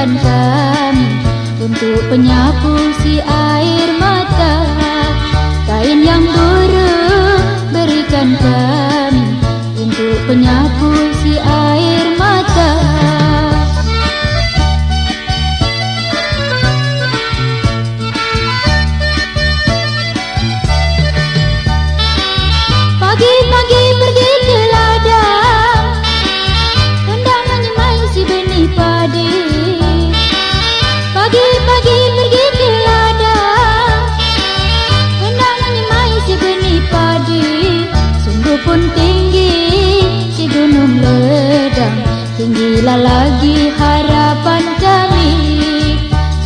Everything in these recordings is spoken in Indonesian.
dan kami untuk penyapu si air mata. Kain yang buruk berikan kami untuk penyapu si air Tinggilah lagi harapan kami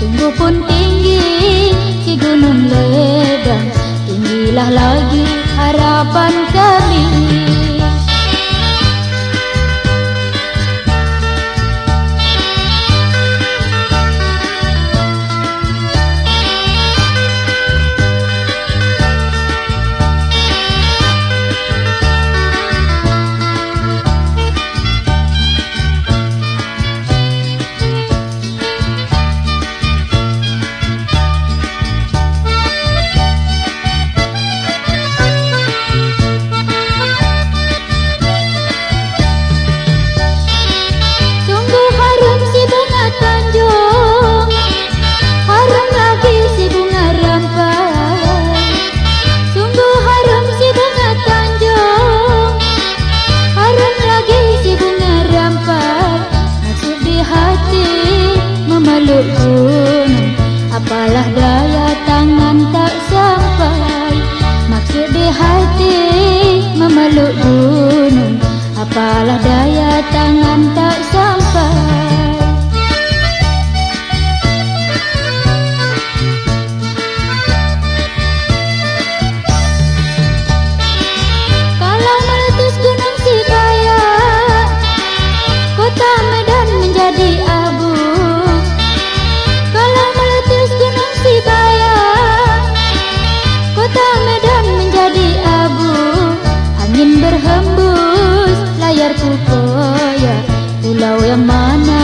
Sungguh pun tinggi si gunung ledang Tinggilah lagi harapan kami hati memeluk gunung. Apalah daya tangan tak Berhembus layarku koyak Pulau yang mana